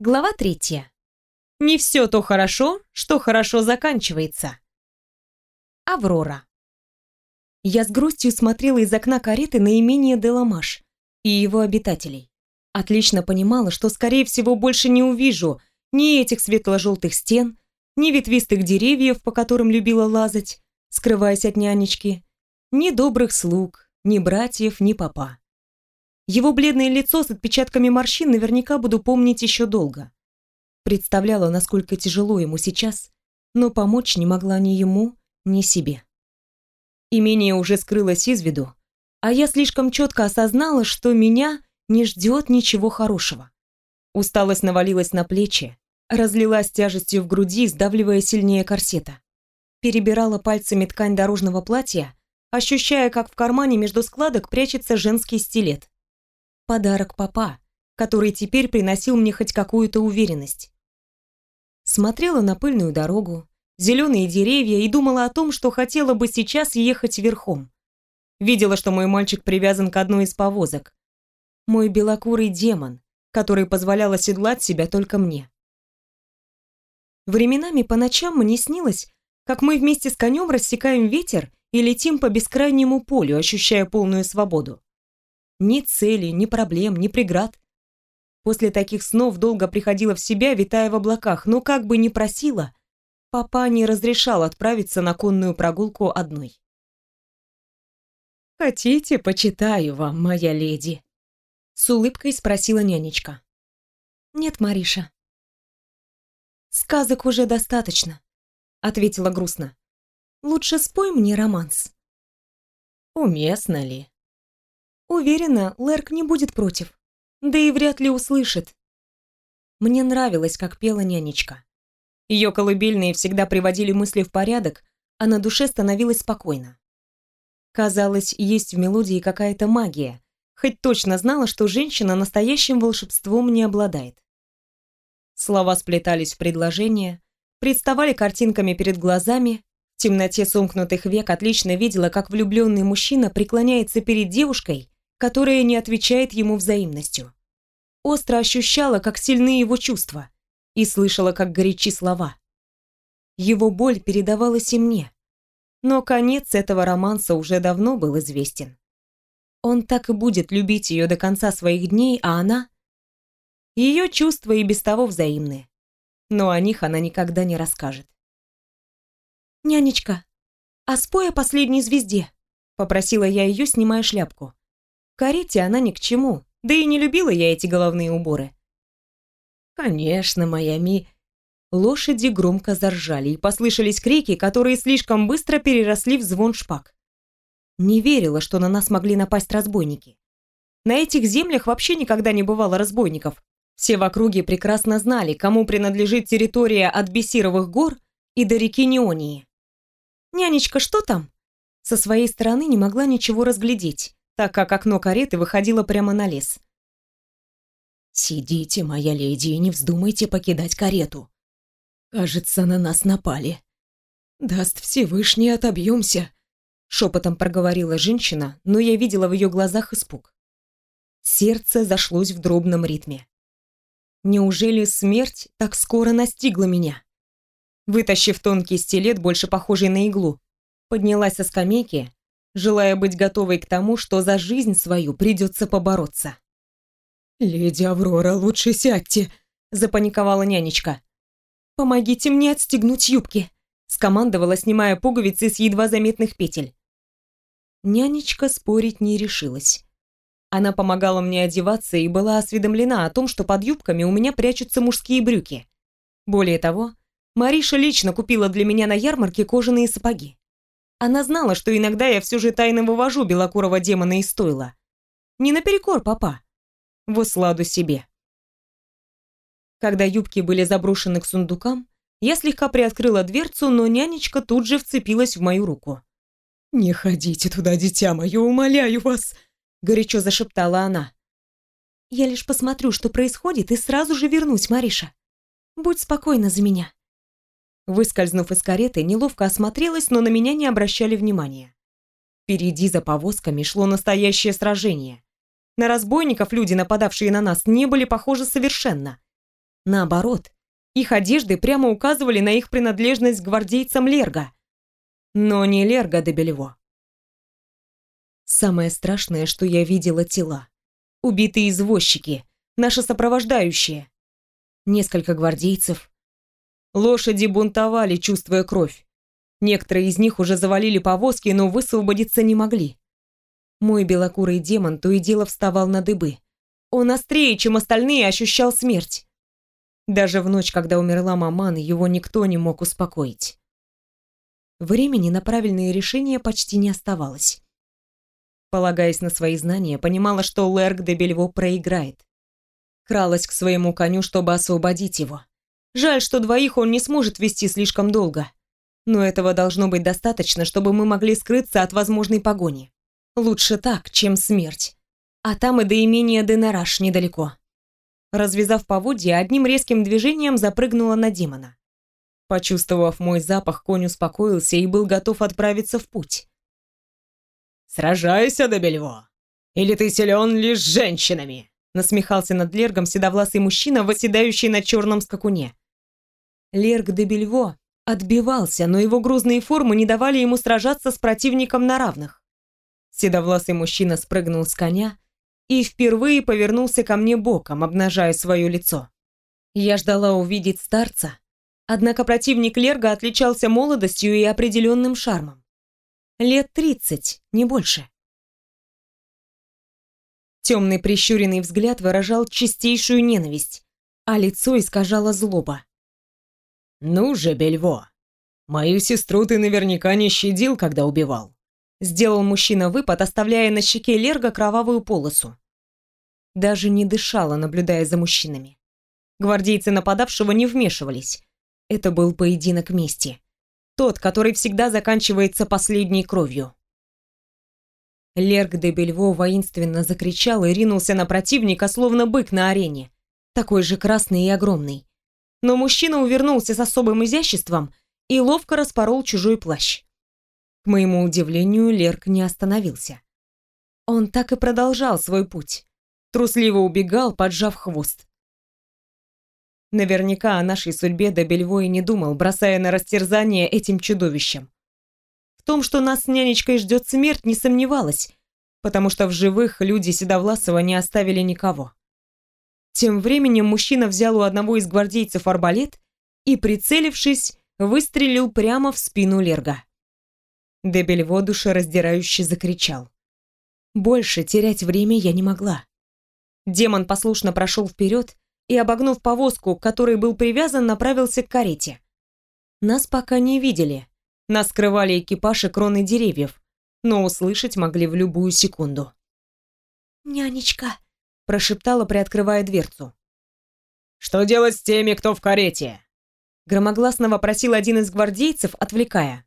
Глава третья. Не все то хорошо, что хорошо заканчивается. Аврора. Я с грустью смотрела из окна кареты на имение Деламаш и его обитателей. Отлично понимала, что, скорее всего, больше не увижу ни этих светло-желтых стен, ни ветвистых деревьев, по которым любила лазать, скрываясь от нянечки, ни добрых слуг, ни братьев, ни папа. Его бледное лицо с отпечатками морщин наверняка буду помнить еще долго. Представляла, насколько тяжело ему сейчас, но помочь не могла ни ему, ни себе. Имение уже скрылось из виду, а я слишком четко осознала, что меня не ждет ничего хорошего. Усталость навалилась на плечи, разлилась тяжестью в груди, сдавливая сильнее корсета. Перебирала пальцами ткань дорожного платья, ощущая, как в кармане между складок прячется женский стилет. Подарок папа, который теперь приносил мне хоть какую-то уверенность. Смотрела на пыльную дорогу, зеленые деревья и думала о том, что хотела бы сейчас ехать верхом. Видела, что мой мальчик привязан к одной из повозок. Мой белокурый демон, который позволял оседлать себя только мне. Временами по ночам мне снилось, как мы вместе с конем рассекаем ветер и летим по бескрайнему полю, ощущая полную свободу. Ни цели, ни проблем, ни преград. После таких снов долго приходила в себя, витая в облаках, но как бы ни просила, папа не разрешал отправиться на конную прогулку одной. «Хотите, почитаю вам, моя леди?» С улыбкой спросила нянечка. «Нет, Мариша». «Сказок уже достаточно», — ответила грустно. «Лучше спой мне романс». «Уместно ли?» Уверена, Лерк не будет против. Да и вряд ли услышит. Мне нравилось, как пела нянечка. Ее колыбельные всегда приводили мысли в порядок, а на душе становилось спокойно. Казалось, есть в мелодии какая-то магия, хоть точно знала, что женщина настоящим волшебством не обладает. Слова сплетались в предложения, представали картинками перед глазами, в темноте сомкнутых век отлично видела, как влюбленный мужчина преклоняется перед девушкой которая не отвечает ему взаимностью. Остро ощущала, как сильны его чувства, и слышала, как горячи слова. Его боль передавалась и мне. Но конец этого романса уже давно был известен. Он так и будет любить ее до конца своих дней, а она... Ее чувства и без того взаимны, но о них она никогда не расскажет. «Нянечка, а спой о последней звезде», — попросила я ее, снимая шляпку карете она ни к чему, да и не любила я эти головные уборы. Конечно, моя Ми... Лошади громко заржали, и послышались крики, которые слишком быстро переросли в звон шпаг. Не верила, что на нас могли напасть разбойники. На этих землях вообще никогда не бывало разбойников. Все в округе прекрасно знали, кому принадлежит территория от Бесировых гор и до реки Неонии. «Нянечка, что там?» Со своей стороны не могла ничего разглядеть так как окно кареты выходило прямо на лес. «Сидите, моя леди, и не вздумайте покидать карету. Кажется, на нас напали. Даст Всевышний, отобьемся», — шепотом проговорила женщина, но я видела в ее глазах испуг. Сердце зашлось в дробном ритме. Неужели смерть так скоро настигла меня? Вытащив тонкий стилет, больше похожий на иглу, поднялась со скамейки желая быть готовой к тому, что за жизнь свою придется побороться. «Леди Аврора, лучше сядьте», — запаниковала нянечка. «Помогите мне отстегнуть юбки», — скомандовала, снимая пуговицы с едва заметных петель. Нянечка спорить не решилась. Она помогала мне одеваться и была осведомлена о том, что под юбками у меня прячутся мужские брюки. Более того, Мариша лично купила для меня на ярмарке кожаные сапоги. Она знала, что иногда я все же тайно вывожу белокурого демона из стойла. Не наперекор папа. В усладу себе. Когда юбки были заброшены к сундукам, я слегка приоткрыла дверцу, но нянечка тут же вцепилась в мою руку. «Не ходите туда, дитя мое, умоляю вас!» — горячо зашептала она. «Я лишь посмотрю, что происходит, и сразу же вернусь, Мариша. Будь спокойна за меня». Выскользнув из кареты, неловко осмотрелась, но на меня не обращали внимания. Впереди за повозками шло настоящее сражение. На разбойников люди, нападавшие на нас, не были похожи совершенно. Наоборот, их одежды прямо указывали на их принадлежность к гвардейцам Лерга. Но не Лерга де Белево. Самое страшное, что я видела тела. Убитые извозчики, наши сопровождающие. Несколько гвардейцев. Лошади бунтовали, чувствуя кровь. Некоторые из них уже завалили повозки, но высвободиться не могли. Мой белокурый демон то и дело вставал на дыбы. Он острее, чем остальные, ощущал смерть. Даже в ночь, когда умерла маман, его никто не мог успокоить. Времени на правильные решения почти не оставалось. Полагаясь на свои знания, понимала, что Лерк де Бельво проиграет. Кралась к своему коню, чтобы освободить его. Жаль, что двоих он не сможет вести слишком долго. Но этого должно быть достаточно, чтобы мы могли скрыться от возможной погони. Лучше так, чем смерть. А там и до имения Денараш недалеко. Развязав поводья, одним резким движением запрыгнула на демона. Почувствовав мой запах, конь успокоился и был готов отправиться в путь. «Сражайся, Дебельво! Или ты силен лишь женщинами?» Насмехался над Лергом седовласый мужчина, восседающий на черном скакуне. Лерг де Бельво отбивался, но его грузные формы не давали ему сражаться с противником на равных. Седовласый мужчина спрыгнул с коня, и впервые повернулся ко мне боком, обнажая свое лицо. Я ждала увидеть старца, однако противник Лерга отличался молодостью и определенным шармом. Лет тридцать, не больше. Темный прищуренный взгляд выражал чистейшую ненависть, а лицо искажало злоба. «Ну же, Бельво, мою сестру ты наверняка не щадил, когда убивал. Сделал мужчина выпад, оставляя на щеке Лерга кровавую полосу. Даже не дышала, наблюдая за мужчинами. Гвардейцы нападавшего не вмешивались. Это был поединок мести. Тот, который всегда заканчивается последней кровью. Лерг де Бельво воинственно закричал и ринулся на противника, словно бык на арене, такой же красный и огромный. Но мужчина увернулся с особым изяществом и ловко распорол чужой плащ. К моему удивлению, Лерк не остановился. Он так и продолжал свой путь. Трусливо убегал, поджав хвост. Наверняка о нашей судьбе до Бельвой не думал, бросая на растерзание этим чудовищем. Том, что нас с нянечкой ждет смерть, не сомневалась, потому что в живых люди Седовласова не оставили никого. Тем временем мужчина взял у одного из гвардейцев арбалет и, прицелившись, выстрелил прямо в спину Лерга. Дебельво душераздирающе закричал. Больше терять время я не могла. Демон послушно прошел вперед и, обогнув повозку, к которой был привязан, направился к карете. Нас пока не видели. Нас скрывали экипаж и кроны деревьев, но услышать могли в любую секунду. «Нянечка», — прошептала, приоткрывая дверцу. «Что делать с теми, кто в карете?» Громогласно вопросил один из гвардейцев, отвлекая.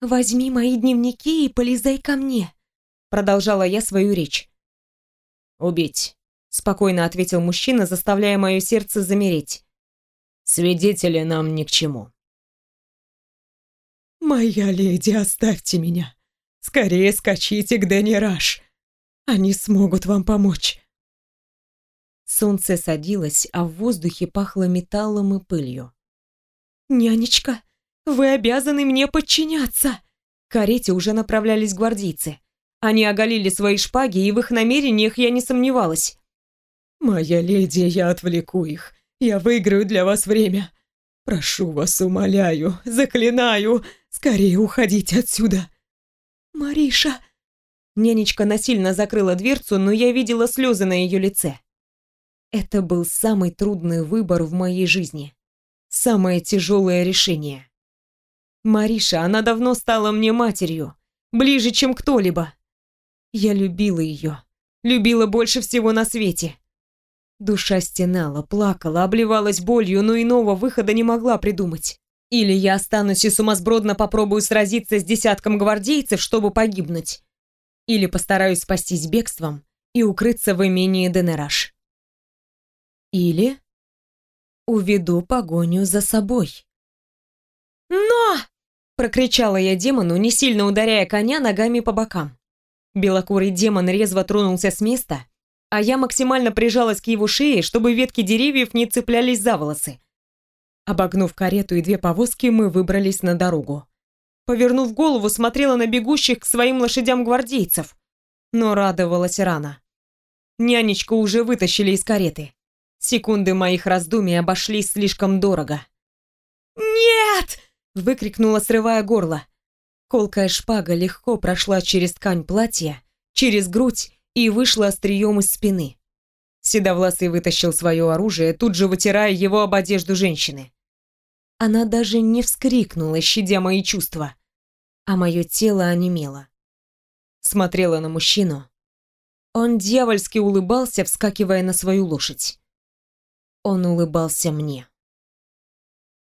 «Возьми мои дневники и полезай ко мне», — продолжала я свою речь. «Убить», — спокойно ответил мужчина, заставляя мое сердце замереть. «Свидетели нам ни к чему». «Моя леди, оставьте меня. Скорее скачите к Денираж. Они смогут вам помочь». Солнце садилось, а в воздухе пахло металлом и пылью. «Нянечка, вы обязаны мне подчиняться!» К карете уже направлялись гвардейцы. Они оголили свои шпаги, и в их намерениях я не сомневалась. «Моя леди, я отвлеку их. Я выиграю для вас время. Прошу вас, умоляю, заклинаю, скорее уходите отсюда». «Мариша!» Нянечка насильно закрыла дверцу, но я видела слезы на ее лице. Это был самый трудный выбор в моей жизни. Самое тяжелое решение. Мариша, она давно стала мне матерью, ближе, чем кто-либо. Я любила ее, любила больше всего на свете. Душа стенала, плакала, обливалась болью, но иного выхода не могла придумать. Или я останусь и сумасбродно попробую сразиться с десятком гвардейцев, чтобы погибнуть. Или постараюсь спастись бегством и укрыться в имении Денераш. Или уведу погоню за собой. «Но!» — прокричала я демону, не сильно ударяя коня ногами по бокам. Белокурый демон резво тронулся с места, а я максимально прижалась к его шее, чтобы ветки деревьев не цеплялись за волосы. Обогнув карету и две повозки, мы выбрались на дорогу. Повернув голову, смотрела на бегущих к своим лошадям гвардейцев, но радовалась рано. Нянечку уже вытащили из кареты. Секунды моих раздумий обошлись слишком дорого. «Нет!» — выкрикнула, срывая горло. Колкая шпага легко прошла через ткань платья, через грудь и вышла острием из спины. Седовласый вытащил свое оружие, тут же вытирая его об одежду женщины. Она даже не вскрикнула, щадя мои чувства, а мое тело онемело. Смотрела на мужчину. Он дьявольски улыбался, вскакивая на свою лошадь. Он улыбался мне.